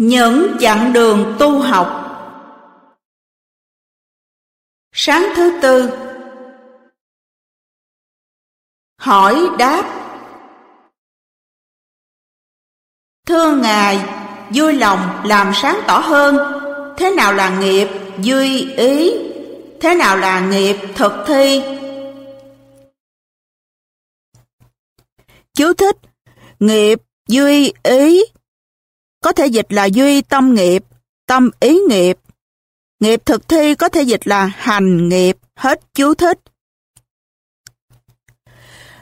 Những chặng đường tu học. Sáng thứ tư. Hỏi đáp. Thưa Ngài, vui lòng làm sáng tỏ hơn. Thế nào là nghiệp duy ý? Thế nào là nghiệp thực thi? Chú thích. Nghiệp duy ý có thể dịch là duy tâm nghiệp, tâm ý nghiệp. Nghiệp thực thi có thể dịch là hành nghiệp, hết chú thích.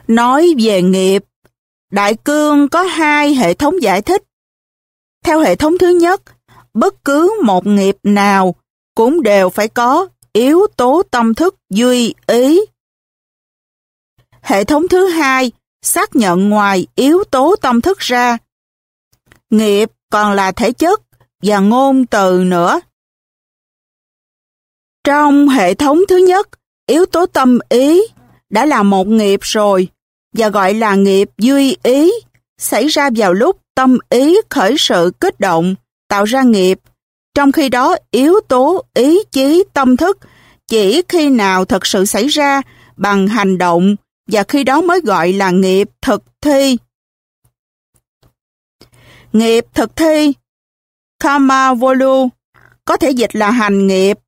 Nói về nghiệp, Đại Cương có hai hệ thống giải thích. Theo hệ thống thứ nhất, bất cứ một nghiệp nào cũng đều phải có yếu tố tâm thức duy ý. Hệ thống thứ hai xác nhận ngoài yếu tố tâm thức ra. Nghiệp còn là thể chất và ngôn từ nữa. Trong hệ thống thứ nhất, yếu tố tâm ý đã là một nghiệp rồi và gọi là nghiệp duy ý xảy ra vào lúc tâm ý khởi sự kích động, tạo ra nghiệp. Trong khi đó, yếu tố ý chí tâm thức chỉ khi nào thật sự xảy ra bằng hành động và khi đó mới gọi là nghiệp thực thi. Nghiệp thực thi Karma Volu có thể dịch là hành nghiệp.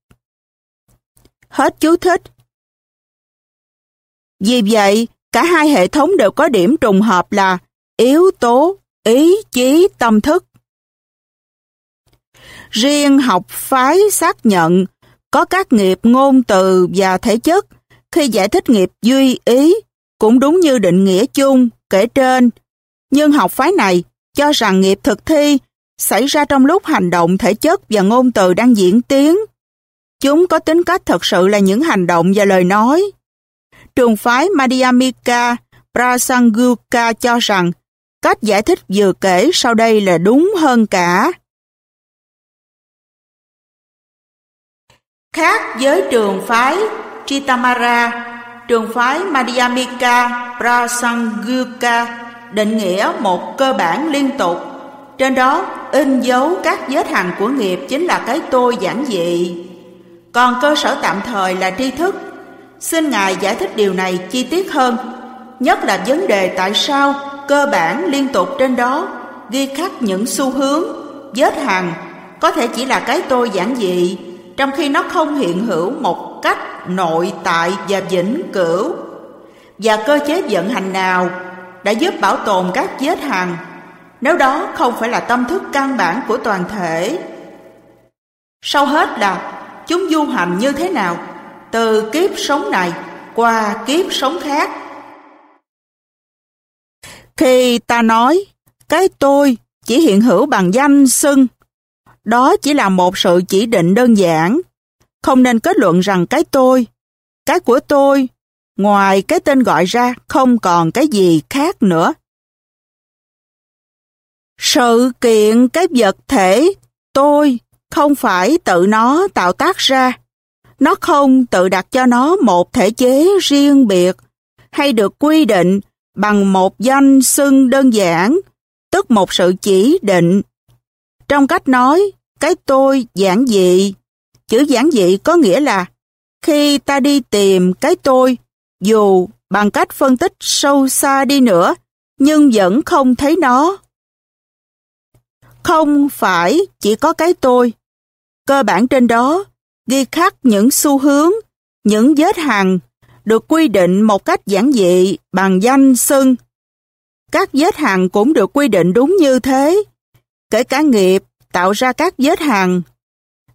Hết chú thích. Vì vậy, cả hai hệ thống đều có điểm trùng hợp là yếu tố, ý chí, tâm thức. Riêng học phái xác nhận có các nghiệp ngôn từ và thể chất khi giải thích nghiệp duy ý cũng đúng như định nghĩa chung kể trên. Nhưng học phái này cho rằng nghiệp thực thi xảy ra trong lúc hành động thể chất và ngôn từ đang diễn tiến. Chúng có tính cách thật sự là những hành động và lời nói. Trường phái Madhyamika Prasanguka cho rằng cách giải thích vừa kể sau đây là đúng hơn cả. Khác với trường phái Chitamara, trường phái Madhyamika Prasanguka định nghĩa một cơ bản liên tục. Trên đó in dấu các vết hằn của nghiệp chính là cái tôi giản dị. Còn cơ sở tạm thời là tri thức. Xin Ngài giải thích điều này chi tiết hơn, nhất là vấn đề tại sao cơ bản liên tục trên đó ghi khắc những xu hướng, vết hằn có thể chỉ là cái tôi giản dị, trong khi nó không hiện hữu một cách nội tại và vĩnh cửu. Và cơ chế vận hành nào đã giúp bảo tồn các vết hằn, nếu đó không phải là tâm thức căn bản của toàn thể. Sau hết là chúng du hành như thế nào, từ kiếp sống này qua kiếp sống khác. Khi ta nói, cái tôi chỉ hiện hữu bằng danh xưng, đó chỉ là một sự chỉ định đơn giản, không nên kết luận rằng cái tôi, cái của tôi Ngoài cái tên gọi ra không còn cái gì khác nữa. Sự kiện cái vật thể tôi không phải tự nó tạo tác ra. Nó không tự đặt cho nó một thể chế riêng biệt hay được quy định bằng một danh xưng đơn giản, tức một sự chỉ định. Trong cách nói, cái tôi giản dị. Chữ giản dị có nghĩa là khi ta đi tìm cái tôi dù bằng cách phân tích sâu xa đi nữa, nhưng vẫn không thấy nó. Không phải chỉ có cái tôi. Cơ bản trên đó, ghi khắc những xu hướng, những vết hằn được quy định một cách giản dị bằng danh xưng. Các vết hằn cũng được quy định đúng như thế, kể cả nghiệp tạo ra các vết hằn.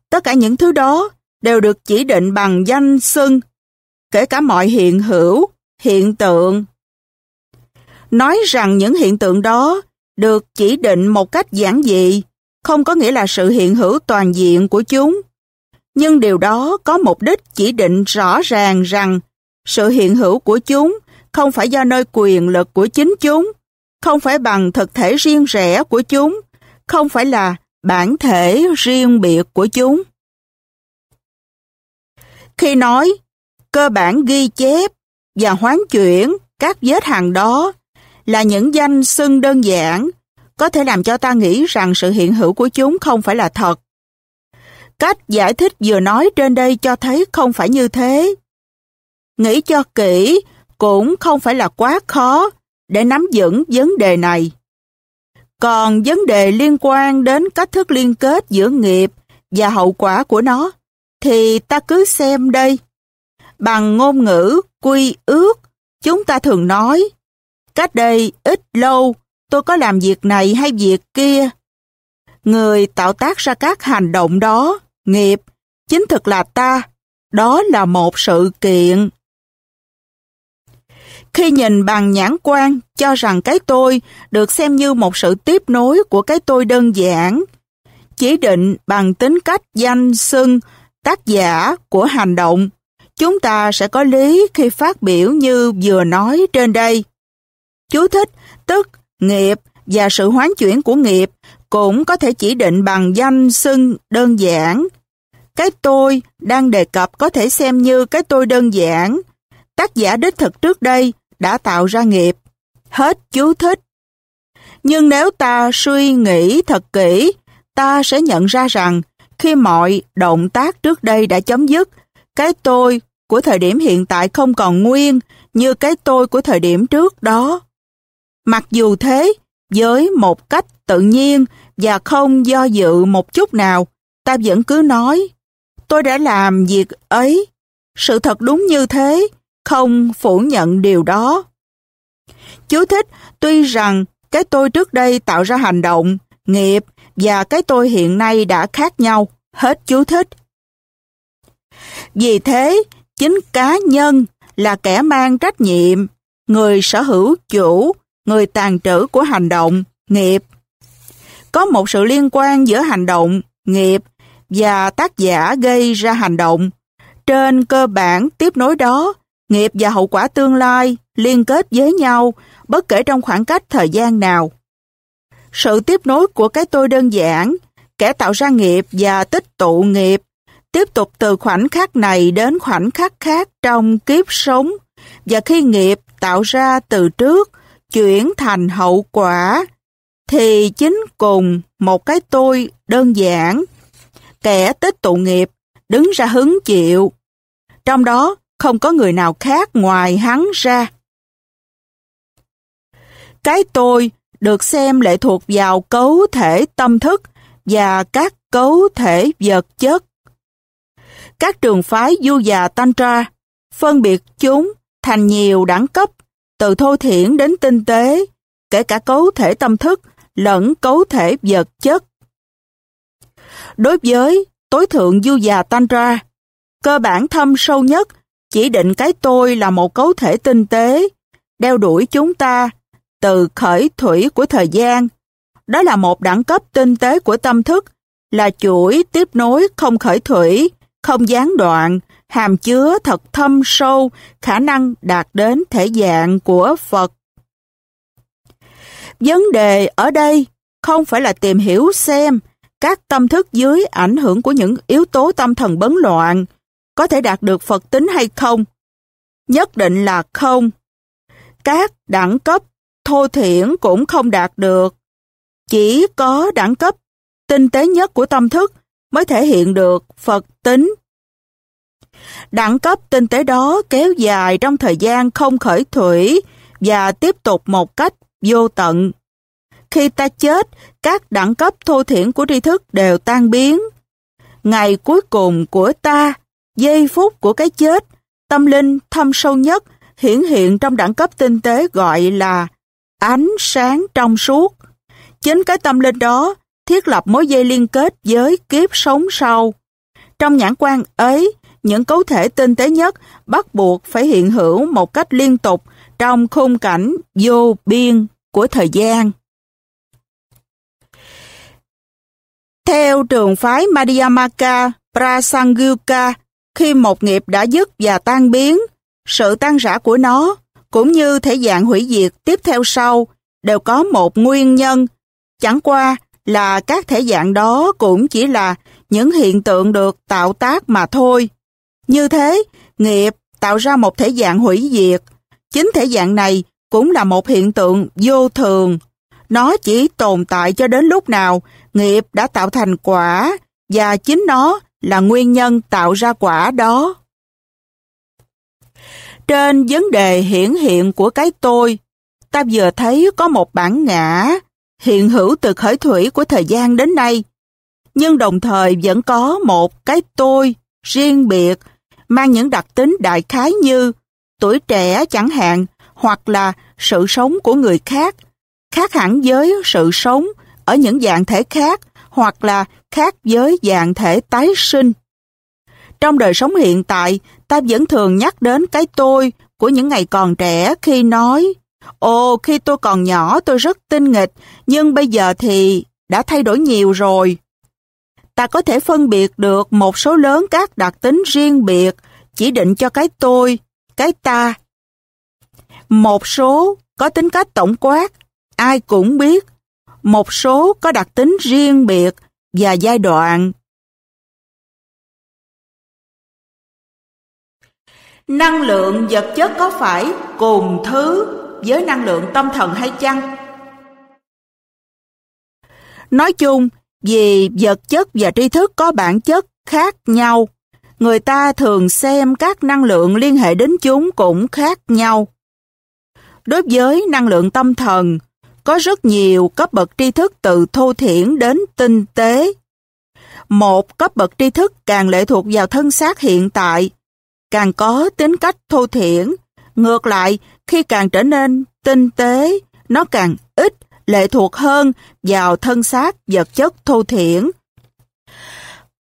Tất cả những thứ đó đều được chỉ định bằng danh xưng kể cả mọi hiện hữu, hiện tượng. Nói rằng những hiện tượng đó được chỉ định một cách giản dị, không có nghĩa là sự hiện hữu toàn diện của chúng. Nhưng điều đó có mục đích chỉ định rõ ràng rằng sự hiện hữu của chúng không phải do nơi quyền lực của chính chúng, không phải bằng thực thể riêng rẽ của chúng, không phải là bản thể riêng biệt của chúng. Khi nói cơ bản ghi chép và hoán chuyển các vết hàng đó là những danh xưng đơn giản, có thể làm cho ta nghĩ rằng sự hiện hữu của chúng không phải là thật. Cách giải thích vừa nói trên đây cho thấy không phải như thế. Nghĩ cho kỹ cũng không phải là quá khó để nắm vững vấn đề này. Còn vấn đề liên quan đến cách thức liên kết giữa nghiệp và hậu quả của nó, thì ta cứ xem đây. Bằng ngôn ngữ quy ước, chúng ta thường nói, cách đây ít lâu tôi có làm việc này hay việc kia. Người tạo tác ra các hành động đó, nghiệp, chính thực là ta, đó là một sự kiện. Khi nhìn bằng nhãn quan cho rằng cái tôi được xem như một sự tiếp nối của cái tôi đơn giản, chỉ định bằng tính cách danh xưng tác giả của hành động, chúng ta sẽ có lý khi phát biểu như vừa nói trên đây. Chú thích, tức nghiệp và sự hoán chuyển của nghiệp cũng có thể chỉ định bằng danh xưng đơn giản. Cái tôi đang đề cập có thể xem như cái tôi đơn giản. Tác giả đích thực trước đây đã tạo ra nghiệp. Hết chú thích. Nhưng nếu ta suy nghĩ thật kỹ, ta sẽ nhận ra rằng khi mọi động tác trước đây đã chấm dứt, cái tôi của thời điểm hiện tại không còn nguyên như cái tôi của thời điểm trước đó. Mặc dù thế, với một cách tự nhiên và không do dự một chút nào, ta vẫn cứ nói, tôi đã làm việc ấy. Sự thật đúng như thế, không phủ nhận điều đó. Chú thích, tuy rằng cái tôi trước đây tạo ra hành động, nghiệp và cái tôi hiện nay đã khác nhau, hết chú thích. Vì thế, chính cá nhân là kẻ mang trách nhiệm, người sở hữu chủ, người tàn trữ của hành động, nghiệp. Có một sự liên quan giữa hành động, nghiệp và tác giả gây ra hành động. Trên cơ bản tiếp nối đó, nghiệp và hậu quả tương lai liên kết với nhau bất kể trong khoảng cách thời gian nào. Sự tiếp nối của cái tôi đơn giản, kẻ tạo ra nghiệp và tích tụ nghiệp, tiếp tục từ khoảnh khắc này đến khoảnh khắc khác trong kiếp sống, và khi nghiệp tạo ra từ trước, chuyển thành hậu quả, thì chính cùng một cái tôi đơn giản, kẻ tích tụ nghiệp, đứng ra hứng chịu. Trong đó không có người nào khác ngoài hắn ra. Cái tôi được xem lệ thuộc vào cấu thể tâm thức và các cấu thể vật chất. Các trường phái du già Tantra phân biệt chúng thành nhiều đẳng cấp, từ thô thiển đến tinh tế, kể cả cấu thể tâm thức lẫn cấu thể vật chất. Đối với tối thượng du già Tantra, cơ bản thâm sâu nhất chỉ định cái tôi là một cấu thể tinh tế, đeo đuổi chúng ta từ khởi thủy của thời gian. Đó là một đẳng cấp tinh tế của tâm thức, là chuỗi tiếp nối không khởi thủy, không gián đoạn, hàm chứa thật thâm sâu, khả năng đạt đến thể dạng của Phật. Vấn đề ở đây không phải là tìm hiểu xem các tâm thức dưới ảnh hưởng của những yếu tố tâm thần bấn loạn có thể đạt được Phật tính hay không. Nhất định là không. Các đẳng cấp thô thiển cũng không đạt được. Chỉ có đẳng cấp tinh tế nhất của tâm thức mới thể hiện được Phật tính. Đẳng cấp tinh tế đó kéo dài trong thời gian không khởi thủy và tiếp tục một cách vô tận. Khi ta chết, các đẳng cấp thô thiển của tri thức đều tan biến. Ngày cuối cùng của ta, giây phút của cái chết, tâm linh thâm sâu nhất hiển hiện trong đẳng cấp tinh tế gọi là ánh sáng trong suốt. Chính cái tâm linh đó thiết lập mối dây liên kết với kiếp sống sau. Trong nhãn quan ấy, những cấu thể tinh tế nhất bắt buộc phải hiện hữu một cách liên tục trong khung cảnh vô biên của thời gian. Theo trường phái Madhyamaka Prasangyuka, khi một nghiệp đã dứt và tan biến, sự tan rã của nó cũng như thể dạng hủy diệt tiếp theo sau đều có một nguyên nhân. Chẳng qua là các thể dạng đó cũng chỉ là những hiện tượng được tạo tác mà thôi. Như thế, nghiệp tạo ra một thể dạng hủy diệt. Chính thể dạng này cũng là một hiện tượng vô thường. Nó chỉ tồn tại cho đến lúc nào nghiệp đã tạo thành quả và chính nó là nguyên nhân tạo ra quả đó. Trên vấn đề hiển hiện của cái tôi, ta vừa thấy có một bản ngã hiện hữu từ khởi thủy của thời gian đến nay, nhưng đồng thời vẫn có một cái tôi riêng biệt mang những đặc tính đại khái như tuổi trẻ chẳng hạn hoặc là sự sống của người khác, khác hẳn với sự sống ở những dạng thể khác hoặc là khác với dạng thể tái sinh. Trong đời sống hiện tại, ta vẫn thường nhắc đến cái tôi của những ngày còn trẻ khi nói Ồ, khi tôi còn nhỏ tôi rất tinh nghịch, nhưng bây giờ thì đã thay đổi nhiều rồi. Ta có thể phân biệt được một số lớn các đặc tính riêng biệt chỉ định cho cái tôi, cái ta. Một số có tính cách tổng quát, ai cũng biết. Một số có đặc tính riêng biệt và giai đoạn. Năng lượng vật chất có phải cùng thứ với năng lượng tâm thần hay chăng? Nói chung, vì vật chất và tri thức có bản chất khác nhau, người ta thường xem các năng lượng liên hệ đến chúng cũng khác nhau. Đối với năng lượng tâm thần, có rất nhiều cấp bậc tri thức từ thô thiển đến tinh tế. Một cấp bậc tri thức càng lệ thuộc vào thân xác hiện tại, càng có tính cách thô thiển. Ngược lại, khi càng trở nên tinh tế, nó càng ít lệ thuộc hơn vào thân xác vật chất thô thiển.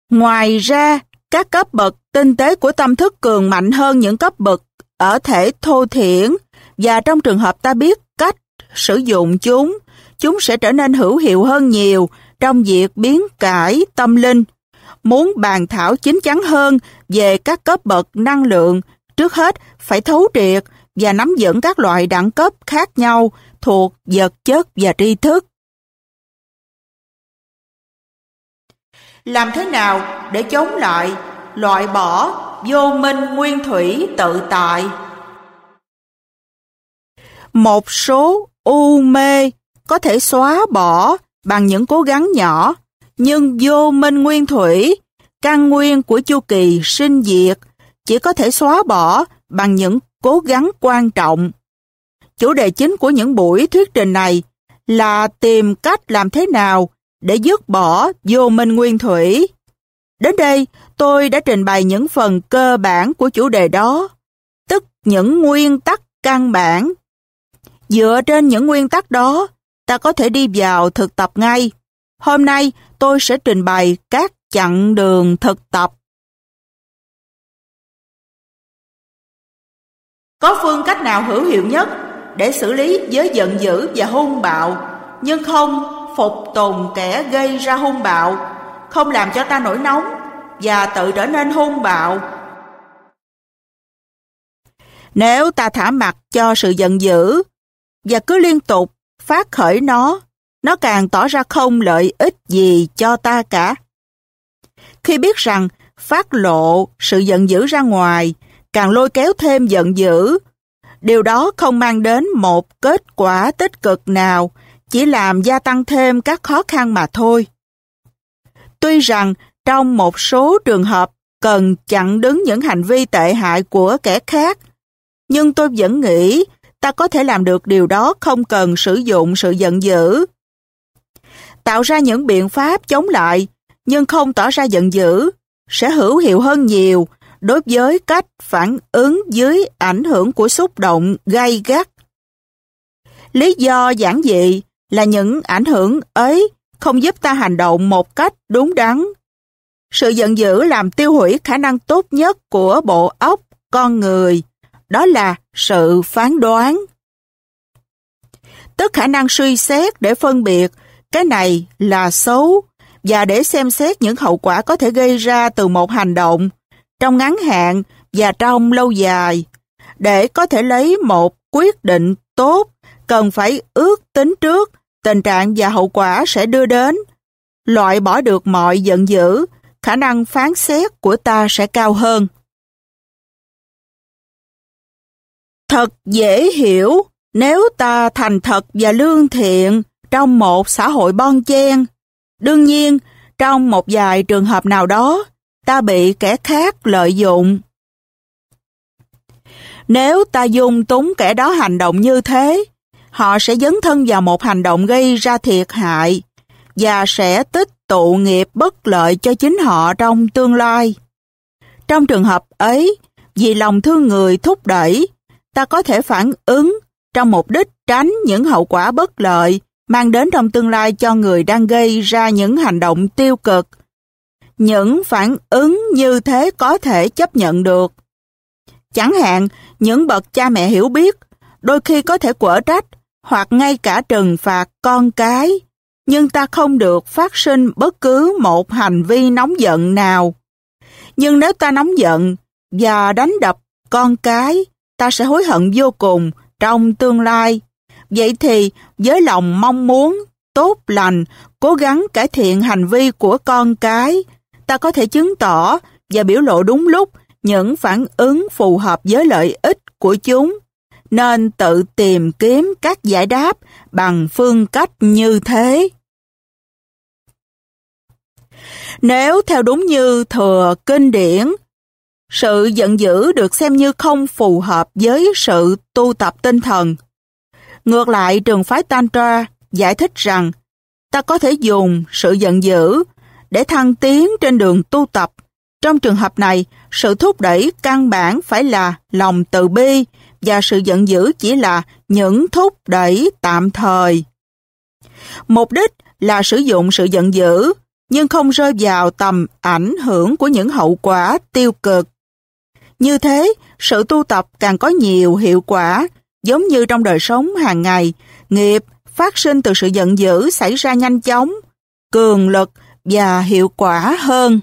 Ngoài ra, các cấp bậc tinh tế của tâm thức cường mạnh hơn những cấp bậc ở thể thô thiển và trong trường hợp ta biết cách sử dụng chúng, chúng sẽ trở nên hữu hiệu hơn nhiều trong việc biến cải tâm linh. Muốn bàn thảo chính chắn hơn về các cấp bậc năng lượng, trước hết phải thấu triệt và nắm vững các loại đẳng cấp khác nhau thuộc vật chất và tri thức. Làm thế nào để chống lại, loại bỏ vô minh nguyên thủy tự tại? Một số u mê có thể xóa bỏ bằng những cố gắng nhỏ, nhưng vô minh nguyên thủy, căn nguyên của chu kỳ sinh diệt, chỉ có thể xóa bỏ bằng những cố gắng quan trọng. Chủ đề chính của những buổi thuyết trình này là tìm cách làm thế nào để dứt bỏ vô minh nguyên thủy. Đến đây, tôi đã trình bày những phần cơ bản của chủ đề đó, tức những nguyên tắc căn bản. Dựa trên những nguyên tắc đó, ta có thể đi vào thực tập ngay. Hôm nay, tôi sẽ trình bày các chặng đường thực tập. Có phương cách nào hữu hiệu nhất để xử lý với giận dữ và hung bạo, nhưng không phục tùng kẻ gây ra hung bạo, không làm cho ta nổi nóng và tự trở nên hung bạo. Nếu ta thả mặt cho sự giận dữ và cứ liên tục phát khởi nó, nó càng tỏ ra không lợi ích gì cho ta cả. Khi biết rằng phát lộ sự giận dữ ra ngoài càng lôi kéo thêm giận dữ. Điều đó không mang đến một kết quả tích cực nào, chỉ làm gia tăng thêm các khó khăn mà thôi. Tuy rằng trong một số trường hợp cần chặn đứng những hành vi tệ hại của kẻ khác, nhưng tôi vẫn nghĩ ta có thể làm được điều đó không cần sử dụng sự giận dữ. Tạo ra những biện pháp chống lại, nhưng không tỏ ra giận dữ, sẽ hữu hiệu hơn nhiều đối với cách phản ứng dưới ảnh hưởng của xúc động gay gắt. Lý do giản dị là những ảnh hưởng ấy không giúp ta hành động một cách đúng đắn. Sự giận dữ làm tiêu hủy khả năng tốt nhất của bộ óc con người, đó là sự phán đoán. Tức khả năng suy xét để phân biệt cái này là xấu và để xem xét những hậu quả có thể gây ra từ một hành động trong ngắn hạn và trong lâu dài. Để có thể lấy một quyết định tốt, cần phải ước tính trước tình trạng và hậu quả sẽ đưa đến. Loại bỏ được mọi giận dữ, khả năng phán xét của ta sẽ cao hơn. Thật dễ hiểu nếu ta thành thật và lương thiện trong một xã hội bon chen. Đương nhiên, trong một vài trường hợp nào đó, ta bị kẻ khác lợi dụng. Nếu ta dung túng kẻ đó hành động như thế, họ sẽ dấn thân vào một hành động gây ra thiệt hại và sẽ tích tụ nghiệp bất lợi cho chính họ trong tương lai. Trong trường hợp ấy, vì lòng thương người thúc đẩy, ta có thể phản ứng trong mục đích tránh những hậu quả bất lợi mang đến trong tương lai cho người đang gây ra những hành động tiêu cực. Những phản ứng như thế có thể chấp nhận được. Chẳng hạn, những bậc cha mẹ hiểu biết đôi khi có thể quở trách hoặc ngay cả trừng phạt con cái, nhưng ta không được phát sinh bất cứ một hành vi nóng giận nào. Nhưng nếu ta nóng giận và đánh đập con cái, ta sẽ hối hận vô cùng trong tương lai. Vậy thì với lòng mong muốn, tốt lành, cố gắng cải thiện hành vi của con cái, ta có thể chứng tỏ và biểu lộ đúng lúc những phản ứng phù hợp với lợi ích của chúng, nên tự tìm kiếm các giải đáp bằng phương cách như thế. Nếu theo đúng như thừa kinh điển, sự giận dữ được xem như không phù hợp với sự tu tập tinh thần. Ngược lại, trường phái Tantra giải thích rằng ta có thể dùng sự giận dữ để thăng tiến trên đường tu tập. Trong trường hợp này, sự thúc đẩy căn bản phải là lòng từ bi và sự giận dữ chỉ là những thúc đẩy tạm thời. Mục đích là sử dụng sự giận dữ nhưng không rơi vào tầm ảnh hưởng của những hậu quả tiêu cực. Như thế, sự tu tập càng có nhiều hiệu quả, giống như trong đời sống hàng ngày, nghiệp phát sinh từ sự giận dữ xảy ra nhanh chóng, cường lực và hiệu quả hơn.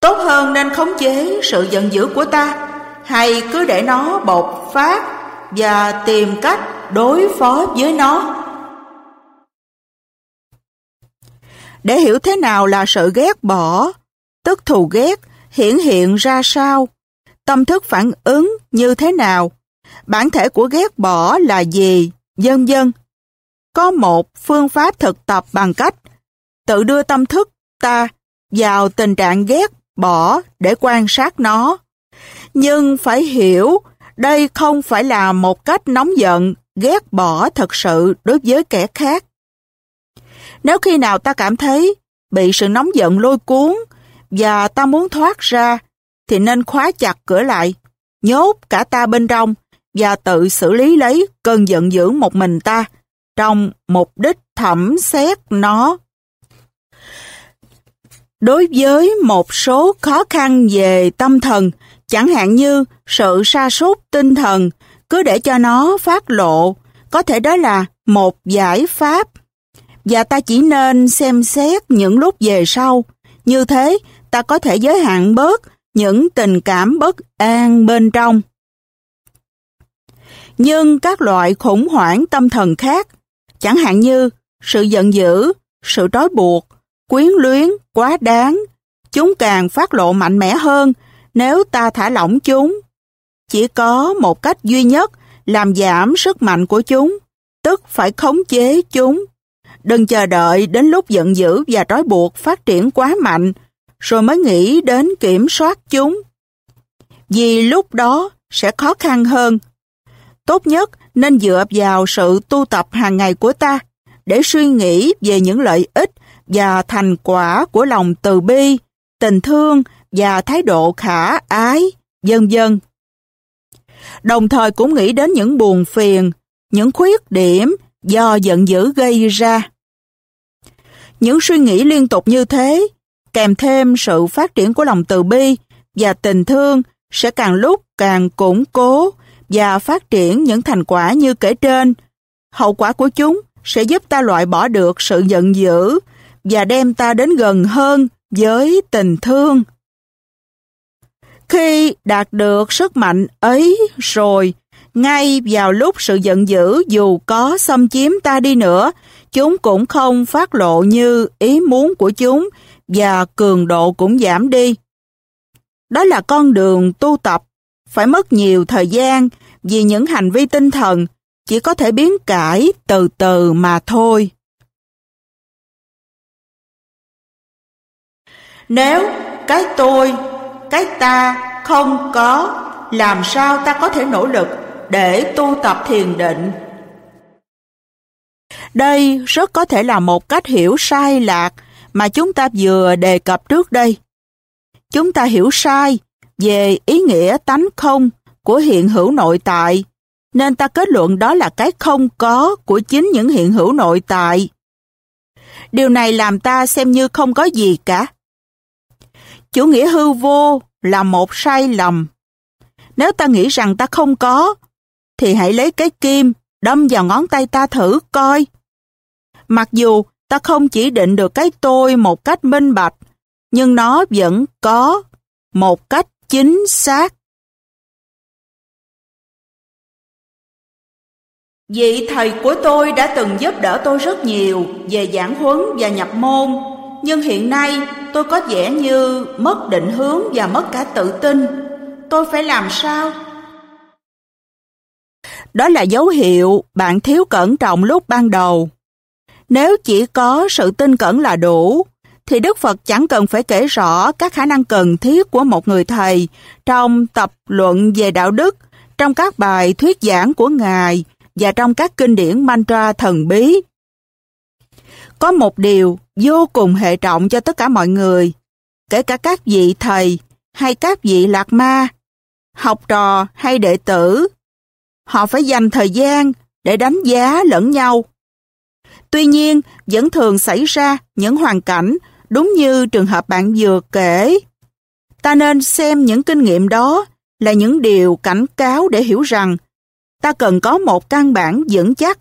Tốt hơn nên khống chế sự giận dữ của ta, hay cứ để nó bộc phát và tìm cách đối phó với nó. Để hiểu thế nào là sự ghét bỏ, tức thù ghét hiển hiện ra sao, tâm thức phản ứng như thế nào, bản thể của ghét bỏ là gì, dân dân. Có một phương pháp thực tập bằng cách tự đưa tâm thức ta vào tình trạng ghét bỏ để quan sát nó. Nhưng phải hiểu đây không phải là một cách nóng giận, ghét bỏ thật sự đối với kẻ khác. Nếu khi nào ta cảm thấy bị sự nóng giận lôi cuốn và ta muốn thoát ra, thì nên khóa chặt cửa lại, nhốt cả ta bên trong và tự xử lý lấy cơn giận dữ một mình ta trong mục đích thẩm xét nó. Đối với một số khó khăn về tâm thần, chẳng hạn như sự sa sút tinh thần, cứ để cho nó phát lộ, có thể đó là một giải pháp và ta chỉ nên xem xét những lúc về sau. Như thế, ta có thể giới hạn bớt những tình cảm bất an bên trong. Nhưng các loại khủng hoảng tâm thần khác, chẳng hạn như sự giận dữ, sự trói buộc, quyến luyến, quá đáng, chúng càng phát lộ mạnh mẽ hơn nếu ta thả lỏng chúng. Chỉ có một cách duy nhất làm giảm sức mạnh của chúng, tức phải khống chế chúng. Đừng chờ đợi đến lúc giận dữ và trói buộc phát triển quá mạnh, rồi mới nghĩ đến kiểm soát chúng. Vì lúc đó sẽ khó khăn hơn. Tốt nhất nên dựa vào sự tu tập hàng ngày của ta để suy nghĩ về những lợi ích và thành quả của lòng từ bi, tình thương và thái độ khả ái, dân dân. Đồng thời cũng nghĩ đến những buồn phiền, những khuyết điểm do giận dữ gây ra. Những suy nghĩ liên tục như thế, kèm thêm sự phát triển của lòng từ bi và tình thương sẽ càng lúc càng củng cố và phát triển những thành quả như kể trên. Hậu quả của chúng sẽ giúp ta loại bỏ được sự giận dữ và đem ta đến gần hơn với tình thương. Khi đạt được sức mạnh ấy rồi, ngay vào lúc sự giận dữ dù có xâm chiếm ta đi nữa, chúng cũng không phát lộ như ý muốn của chúng và cường độ cũng giảm đi. Đó là con đường tu tập phải mất nhiều thời gian vì những hành vi tinh thần chỉ có thể biến cải từ từ mà thôi. Nếu cái tôi, cái ta không có, làm sao ta có thể nỗ lực để tu tập thiền định? Đây rất có thể là một cách hiểu sai lạc mà chúng ta vừa đề cập trước đây. Chúng ta hiểu sai về ý nghĩa tánh không của hiện hữu nội tại, nên ta kết luận đó là cái không có của chính những hiện hữu nội tại. Điều này làm ta xem như không có gì cả. Chủ nghĩa hư vô là một sai lầm. Nếu ta nghĩ rằng ta không có, thì hãy lấy cái kim đâm vào ngón tay ta thử coi. Mặc dù ta không chỉ định được cái tôi một cách minh bạch, nhưng nó vẫn có một cách chính xác. Vị thầy của tôi đã từng giúp đỡ tôi rất nhiều về giảng huấn và nhập môn, nhưng hiện nay tôi có vẻ như mất định hướng và mất cả tự tin. Tôi phải làm sao? Đó là dấu hiệu bạn thiếu cẩn trọng lúc ban đầu. Nếu chỉ có sự tin cẩn là đủ, thì Đức Phật chẳng cần phải kể rõ các khả năng cần thiết của một người thầy trong tập luận về đạo đức, trong các bài thuyết giảng của Ngài và trong các kinh điển mantra thần bí. Có một điều vô cùng hệ trọng cho tất cả mọi người, kể cả các vị thầy hay các vị lạc ma, học trò hay đệ tử. Họ phải dành thời gian để đánh giá lẫn nhau. Tuy nhiên, vẫn thường xảy ra những hoàn cảnh đúng như trường hợp bạn vừa kể. Ta nên xem những kinh nghiệm đó là những điều cảnh cáo để hiểu rằng ta cần có một căn bản vững chắc,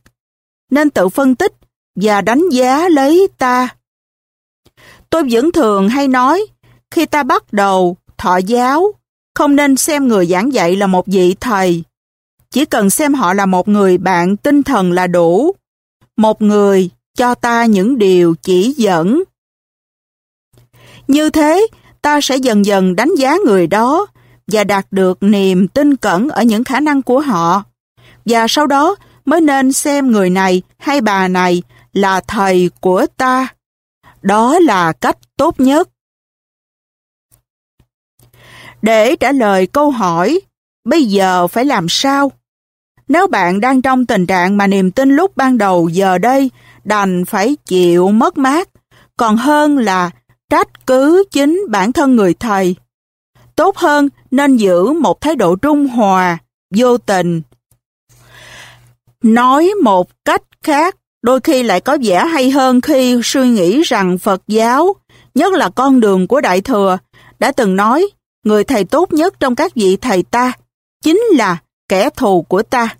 nên tự phân tích và đánh giá lấy ta. Tôi vẫn thường hay nói, khi ta bắt đầu thọ giáo, không nên xem người giảng dạy là một vị thầy. Chỉ cần xem họ là một người bạn tinh thần là đủ. Một người cho ta những điều chỉ dẫn. Như thế, ta sẽ dần dần đánh giá người đó và đạt được niềm tin cẩn ở những khả năng của họ. Và sau đó mới nên xem người này hay bà này là thầy của ta. Đó là cách tốt nhất. Để trả lời câu hỏi, bây giờ phải làm sao? Nếu bạn đang trong tình trạng mà niềm tin lúc ban đầu giờ đây đành phải chịu mất mát, còn hơn là trách cứ chính bản thân người thầy. Tốt hơn nên giữ một thái độ trung hòa, vô tình. Nói một cách khác, đôi khi lại có vẻ hay hơn khi suy nghĩ rằng Phật giáo, nhất là con đường của Đại Thừa, đã từng nói người thầy tốt nhất trong các vị thầy ta chính là kẻ thù của ta.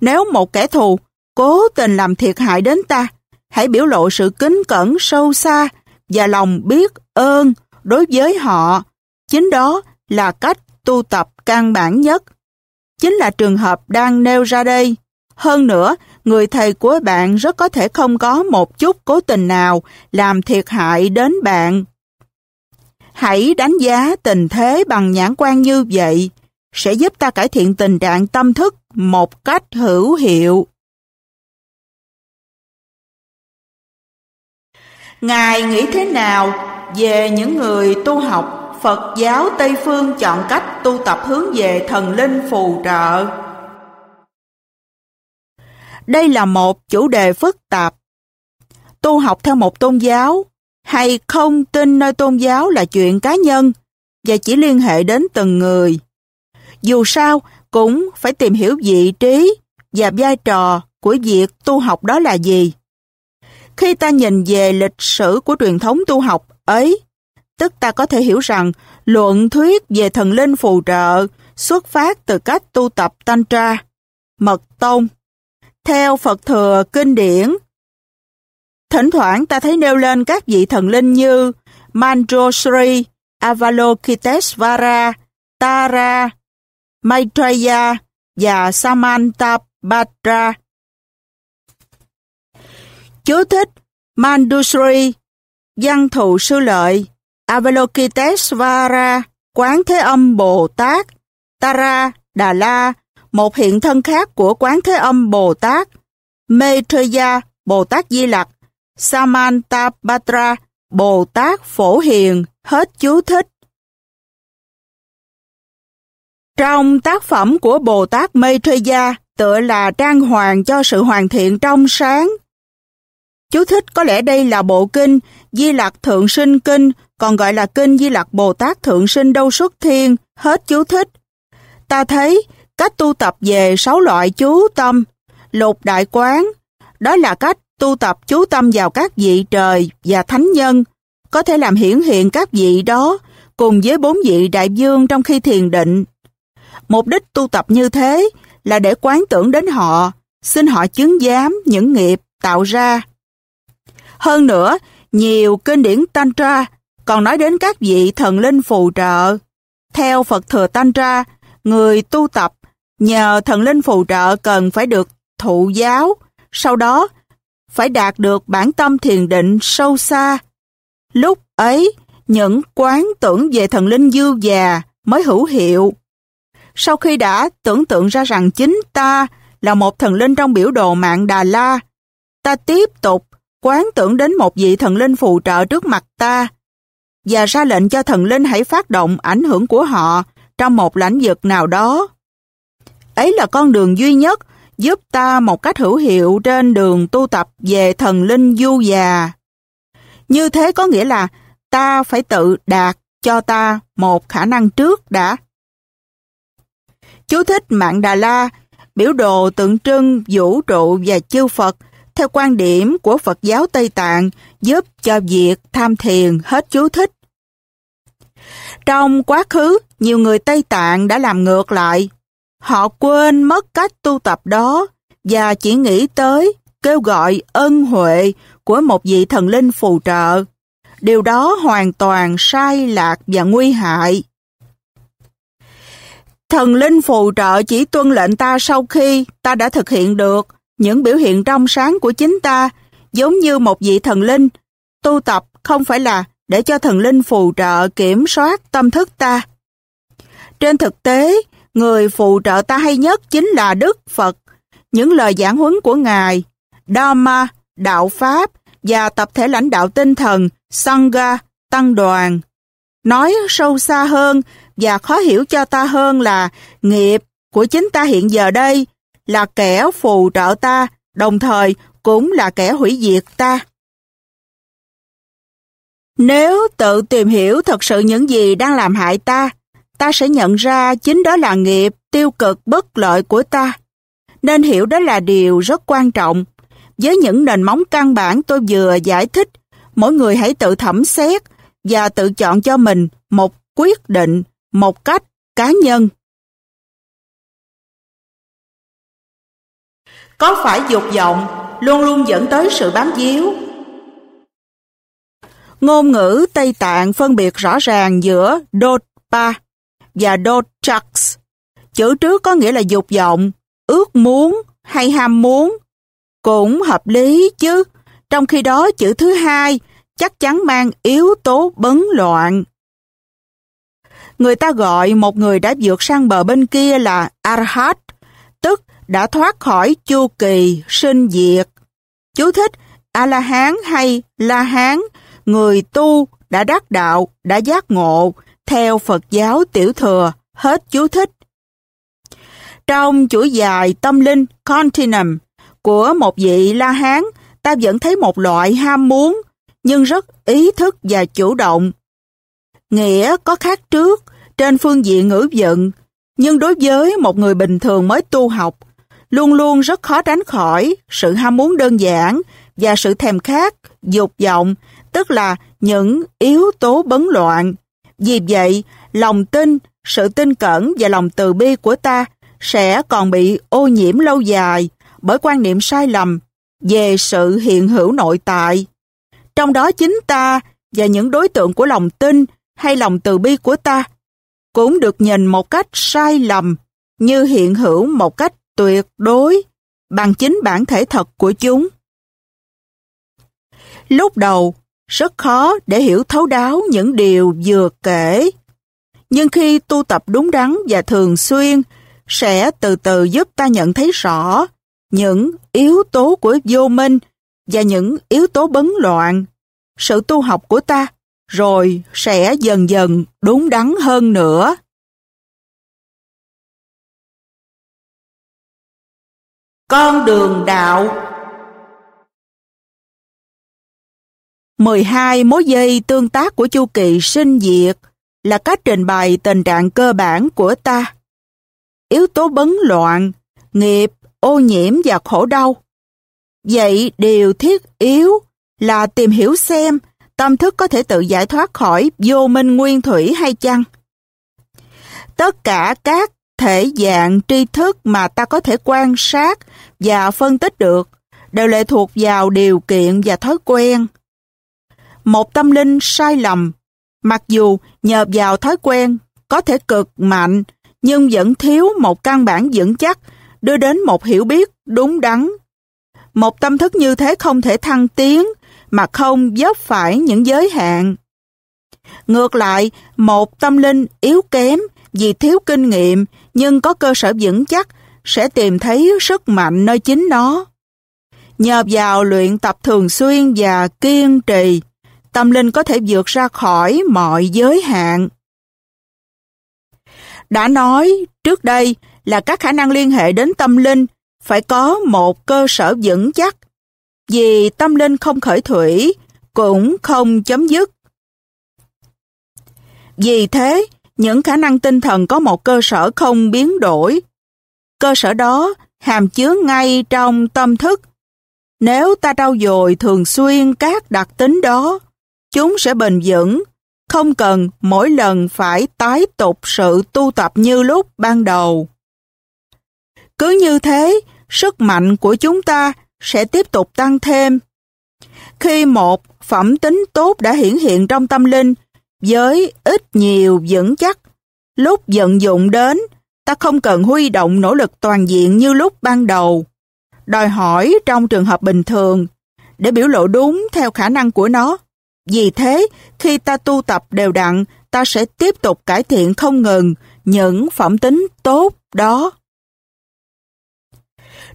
Nếu một kẻ thù cố tình làm thiệt hại đến ta, hãy biểu lộ sự kính cẩn sâu xa và lòng biết ơn đối với họ. Chính đó là cách tu tập căn bản nhất. Chính là trường hợp đang nêu ra đây. Hơn nữa, người thầy của bạn rất có thể không có một chút cố tình nào làm thiệt hại đến bạn. Hãy đánh giá tình thế bằng nhãn quan như vậy, sẽ giúp ta cải thiện tình trạng tâm thức một cách hữu hiệu. Ngài nghĩ thế nào về những người tu học Phật giáo Tây Phương chọn cách tu tập hướng về thần linh phù trợ? Đây là một chủ đề phức tạp. Tu học theo một tôn giáo hay không tin nơi tôn giáo là chuyện cá nhân và chỉ liên hệ đến từng người. Dù sao, cũng phải tìm hiểu vị trí và vai trò của việc tu học đó là gì. Khi ta nhìn về lịch sử của truyền thống tu học ấy, tức ta có thể hiểu rằng luận thuyết về thần linh phù trợ xuất phát từ cách tu tập Tantra, mật tông. Theo Phật thừa kinh điển, thỉnh thoảng ta thấy nêu lên các vị thần linh như Manjushri, Avalokitesvara, Tara, Maitreya và Samantabhadra Chú thích. Mandusri, Văn thụ sư lợi, Avalokitesvara, Quán Thế Âm Bồ Tát, Tara, Đà La, một hiện thân khác của Quán Thế Âm Bồ Tát, Maitreya, Bồ Tát Di Lặc, Samantapatra, Bồ Tát Phổ Hiền, hết chú thích. Trong tác phẩm của Bồ Tát Maitreya tựa là trang hoàng cho sự hoàn thiện trong sáng. Chú thích có lẽ đây là bộ kinh Di lạc Thượng Sinh Kinh, còn gọi là kinh Di lạc Bồ Tát Thượng Sinh Đâu Xuất Thiên, hết chú thích. Ta thấy cách tu tập về sáu loại chú tâm, lục đại quán, đó là cách tu tập chú tâm vào các vị trời và thánh nhân, có thể làm hiển hiện các vị đó cùng với bốn vị đại dương trong khi thiền định. Mục đích tu tập như thế là để quán tưởng đến họ, xin họ chứng giám những nghiệp tạo ra. Hơn nữa, nhiều kinh điển Tantra còn nói đến các vị thần linh phù trợ. Theo Phật Thừa Tantra, người tu tập nhờ thần linh phù trợ cần phải được thụ giáo, sau đó phải đạt được bản tâm thiền định sâu xa. Lúc ấy, những quán tưởng về thần linh dư già mới hữu hiệu. Sau khi đã tưởng tượng ra rằng chính ta là một thần linh trong biểu đồ mạng Đà La, ta tiếp tục quán tưởng đến một vị thần linh phù trợ trước mặt ta và ra lệnh cho thần linh hãy phát động ảnh hưởng của họ trong một lãnh vực nào đó. Ấy là con đường duy nhất giúp ta một cách hữu hiệu trên đường tu tập về thần linh du già. Như thế có nghĩa là ta phải tự đạt cho ta một khả năng trước đã. Chú thích Mạng Đà La, biểu đồ tượng trưng vũ trụ và chư Phật theo quan điểm của Phật giáo Tây Tạng giúp cho việc tham thiền hết chú thích. Trong quá khứ, nhiều người Tây Tạng đã làm ngược lại. Họ quên mất cách tu tập đó và chỉ nghĩ tới kêu gọi ân huệ của một vị thần linh phù trợ. Điều đó hoàn toàn sai lạc và nguy hại. Thần linh phù trợ chỉ tuân lệnh ta sau khi ta đã thực hiện được những biểu hiện trong sáng của chính ta, giống như một vị thần linh. Tu tập không phải là để cho thần linh phù trợ kiểm soát tâm thức ta. Trên thực tế, người phù trợ ta hay nhất chính là Đức Phật. Những lời giảng huấn của Ngài, Dharma, Đạo Pháp và tập thể lãnh đạo tinh thần, Sangha, Tăng đoàn. Nói sâu xa hơn và khó hiểu cho ta hơn là nghiệp của chính ta hiện giờ đây là kẻ phù trợ ta, đồng thời cũng là kẻ hủy diệt ta. Nếu tự tìm hiểu thật sự những gì đang làm hại ta, ta sẽ nhận ra chính đó là nghiệp tiêu cực bất lợi của ta. Nên hiểu đó là điều rất quan trọng. Với những nền móng căn bản tôi vừa giải thích, mỗi người hãy tự thẩm xét và tự chọn cho mình một quyết định, một cách cá nhân. Có phải dục vọng luôn luôn dẫn tới sự bám víu? Ngôn ngữ Tây Tạng phân biệt rõ ràng giữa Dotpa và Dotchaks. Chữ trước có nghĩa là dục vọng, ước muốn hay ham muốn. Cũng hợp lý chứ, trong khi đó chữ thứ hai chắc chắn mang yếu tố bấn loạn. Người ta gọi một người đã vượt sang bờ bên kia là Arhat, tức đã thoát khỏi chu kỳ sinh diệt. Chú thích A-la-hán hay La-hán, người tu đã đắc đạo, đã giác ngộ, theo Phật giáo tiểu thừa, hết chú thích. Trong chuỗi dài tâm linh Continuum của một vị La Hán, ta vẫn thấy một loại ham muốn, nhưng rất ý thức và chủ động. Nghĩa có khác trước, trên phương diện ngữ vận, nhưng đối với một người bình thường mới tu học, luôn luôn rất khó tránh khỏi sự ham muốn đơn giản và sự thèm khát, dục vọng, tức là những yếu tố bấn loạn. Vì vậy, lòng tin, sự tin cẩn và lòng từ bi của ta sẽ còn bị ô nhiễm lâu dài bởi quan niệm sai lầm về sự hiện hữu nội tại. Trong đó chính ta và những đối tượng của lòng tin hay lòng từ bi của ta cũng được nhìn một cách sai lầm như hiện hữu một cách tuyệt đối bằng chính bản thể thật của chúng. Lúc đầu, rất khó để hiểu thấu đáo những điều vừa kể. nhưng khi tu tập đúng đắn và thường xuyên, sẽ từ từ giúp ta nhận thấy rõ những yếu tố của vô minh và những yếu tố bấn loạn. Sự tu học của ta rồi sẽ dần dần đúng đắn hơn nữa. Con đường đạo 12 mối dây tương tác của chu kỳ sinh diệt là cách trình bày tình trạng cơ bản của ta. Yếu tố bấn loạn, nghiệp, ô nhiễm và khổ đau. Vậy điều thiết yếu là tìm hiểu xem tâm thức có thể tự giải thoát khỏi vô minh nguyên thủy hay chăng? Tất cả các thể dạng tri thức mà ta có thể quan sát và phân tích được đều lệ thuộc vào điều kiện và thói quen. Một tâm linh sai lầm, mặc dù nhờ vào thói quen có thể cực mạnh nhưng vẫn thiếu một căn bản vững chắc đưa đến một hiểu biết đúng đắn. Một tâm thức như thế không thể thăng tiến mà không dốc phải những giới hạn. Ngược lại, một tâm linh yếu kém vì thiếu kinh nghiệm nhưng có cơ sở vững chắc sẽ tìm thấy sức mạnh nơi chính nó. Nhờ vào luyện tập thường xuyên và kiên trì, tâm linh có thể vượt ra khỏi mọi giới hạn. Đã nói trước đây là các khả năng liên hệ đến tâm linh phải có một cơ sở vững chắc, vì tâm linh không khởi thủy, cũng không chấm dứt. Vì thế, những khả năng tinh thần có một cơ sở không biến đổi. Cơ sở đó hàm chứa ngay trong tâm thức. Nếu ta trau dồi thường xuyên các đặc tính đó, chúng sẽ bền vững, không cần mỗi lần phải tái tục sự tu tập như lúc ban đầu. Cứ như thế, sức mạnh của chúng ta sẽ tiếp tục tăng thêm. Khi một phẩm tính tốt đã hiển hiện trong tâm linh, giới ít nhiều vững chắc, lúc vận dụng đến, ta không cần huy động nỗ lực toàn diện như lúc ban đầu. Đòi hỏi trong trường hợp bình thường, để biểu lộ đúng theo khả năng của nó. Vì thế, khi ta tu tập đều đặn, ta sẽ tiếp tục cải thiện không ngừng những phẩm tính tốt đó.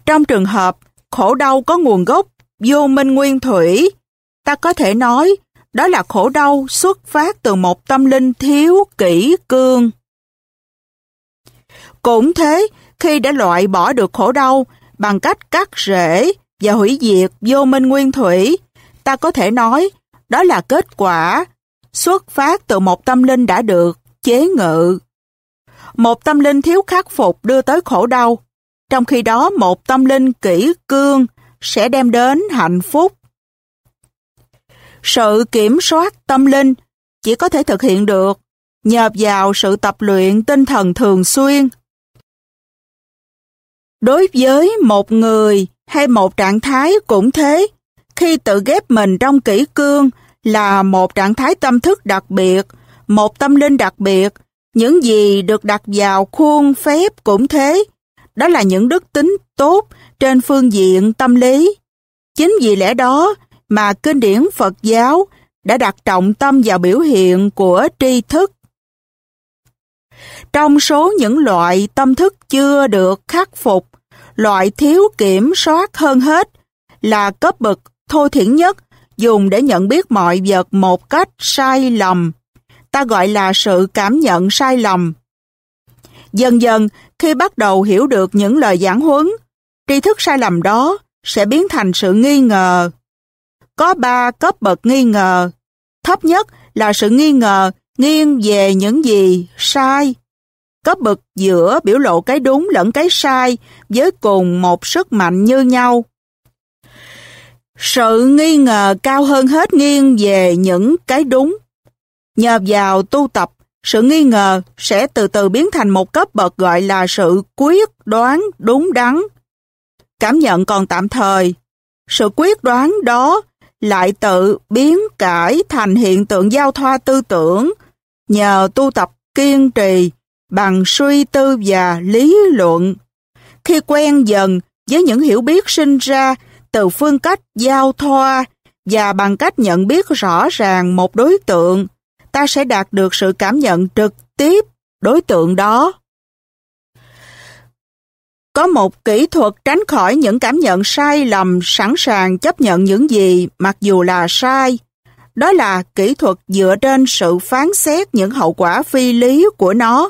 Trong trường hợp khổ đau có nguồn gốc vô minh nguyên thủy, ta có thể nói đó là khổ đau xuất phát từ một tâm linh thiếu kỹ cương. Cũng thế, khi đã loại bỏ được khổ đau bằng cách cắt rễ và hủy diệt vô minh nguyên thủy, ta có thể nói đó là kết quả xuất phát từ một tâm linh đã được chế ngự. Một tâm linh thiếu khắc phục đưa tới khổ đau, trong khi đó một tâm linh kỹ cương sẽ đem đến hạnh phúc. Sự kiểm soát tâm linh chỉ có thể thực hiện được nhờ vào sự tập luyện tinh thần thường xuyên. Đối với một người hay một trạng thái cũng thế, khi tự ghép mình trong kỹ cương là một trạng thái tâm thức đặc biệt, một tâm linh đặc biệt, những gì được đặt vào khuôn phép cũng thế, đó là những đức tính tốt trên phương diện tâm lý. Chính vì lẽ đó mà kinh điển Phật giáo đã đặt trọng tâm vào biểu hiện của tri thức. Trong số những loại tâm thức chưa được khắc phục, loại thiếu kiểm soát hơn hết là cấp bậc thô thiển nhất dùng để nhận biết mọi vật một cách sai lầm. Ta gọi là sự cảm nhận sai lầm. Dần dần, khi bắt đầu hiểu được những lời giảng huấn, tri thức sai lầm đó sẽ biến thành sự nghi ngờ. Có ba cấp bậc nghi ngờ. Thấp nhất là sự nghi ngờ nghiêng về những gì sai. Cấp bậc giữa biểu lộ cái đúng lẫn cái sai với cùng một sức mạnh như nhau. Sự nghi ngờ cao hơn hết nghiêng về những cái đúng. Nhờ vào tu tập, sự nghi ngờ sẽ từ từ biến thành một cấp bậc gọi là sự quyết đoán đúng đắn. Cảm nhận còn tạm thời. Sự quyết đoán đó lại tự biến cải thành hiện tượng giao thoa tư tưởng nhờ tu tập kiên trì bằng suy tư và lý luận. Khi quen dần với những hiểu biết sinh ra từ phương cách giao thoa và bằng cách nhận biết rõ ràng một đối tượng, ta sẽ đạt được sự cảm nhận trực tiếp đối tượng đó. Có một kỹ thuật tránh khỏi những cảm nhận sai lầm sẵn sàng chấp nhận những gì mặc dù là sai. Đó là kỹ thuật dựa trên sự phán xét những hậu quả phi lý của nó.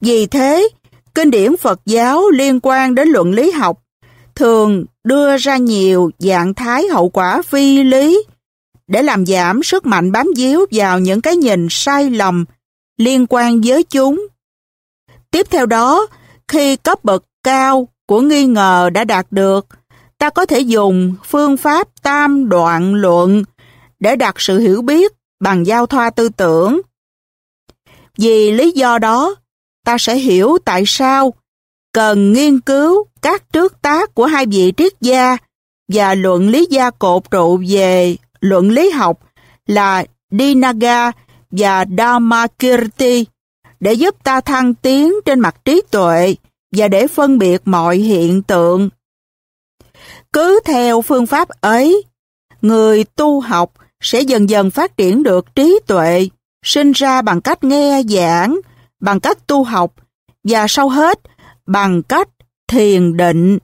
Vì thế, kinh điển Phật giáo liên quan đến luận lý học thường đưa ra nhiều dạng thái hậu quả phi lý để làm giảm sức mạnh bám díu vào những cái nhìn sai lầm liên quan với chúng. Tiếp theo đó, khi cấp bậc cao của nghi ngờ đã đạt được, ta có thể dùng phương pháp tam đoạn luận để đặt sự hiểu biết bằng giao thoa tư tưởng. Vì lý do đó, ta sẽ hiểu tại sao cần nghiên cứu các trước tác của hai vị triết gia và luận lý gia cột trụ về luận lý học là Dinaga và Dhammakirti để giúp ta thăng tiến trên mặt trí tuệ và để phân biệt mọi hiện tượng. Cứ theo phương pháp ấy, người tu học sẽ dần dần phát triển được trí tuệ, sinh ra bằng cách nghe giảng, bằng cách tu học và sau hết bằng cách thiền định.